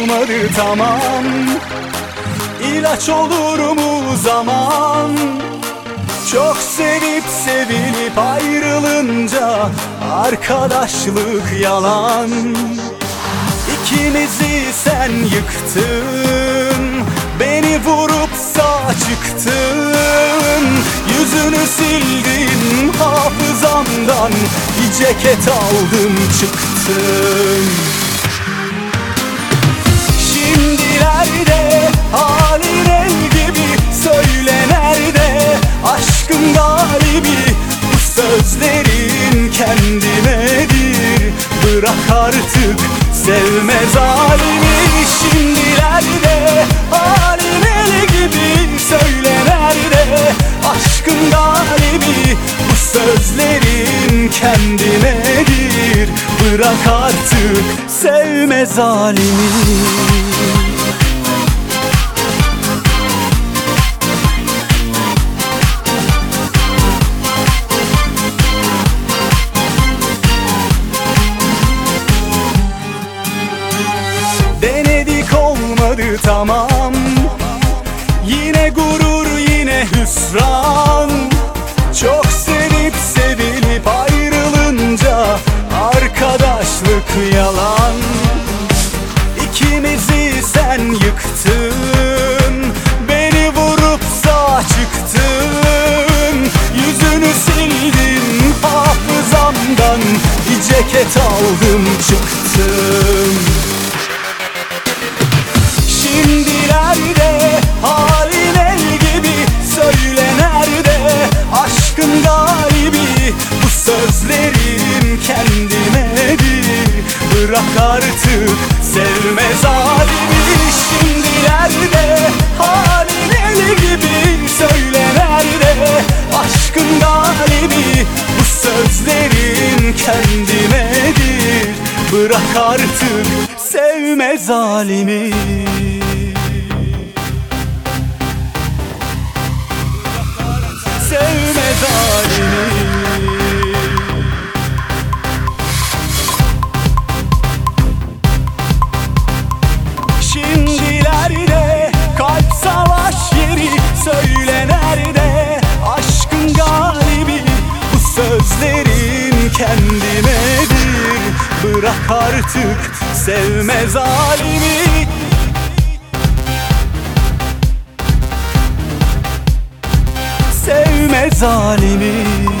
Olmadı tamam. İlaç olur mu zaman? Çok sevip sevilip ayrılınca Arkadaşlık yalan. İkimizi sen yıktın Beni vurup sağ çıktın. Yüzünü sildin hafızamdan Bir ceket aldın çıktın kendinedir Bırak artık. Sevme zalimi Şimdilerde halin el gibi Söyle nerede? Aşkın galibi Bu sözlerin kendinedir Bırak artık. Sevme zalimi olmadı tamam. Yine gurur yine hüsran. Çok sevip sevilip ayrılınca Arkadaşlık yalan. İkimizi sen yıktın Beni vurup sağ çıktın. Yüzünü sildin hafızamdan Bir ceket aldım çıktım sözlerin kendinedir Bırak artık. Sevme zalimi Şimdilerde halin el gibi Söyle nerede aşkın galibi Bu sözlerin kendinedir Bırak artık. Sevme zalimi sözlerin kendinedir Bırak artık sevme zalimi. Sevme zalimi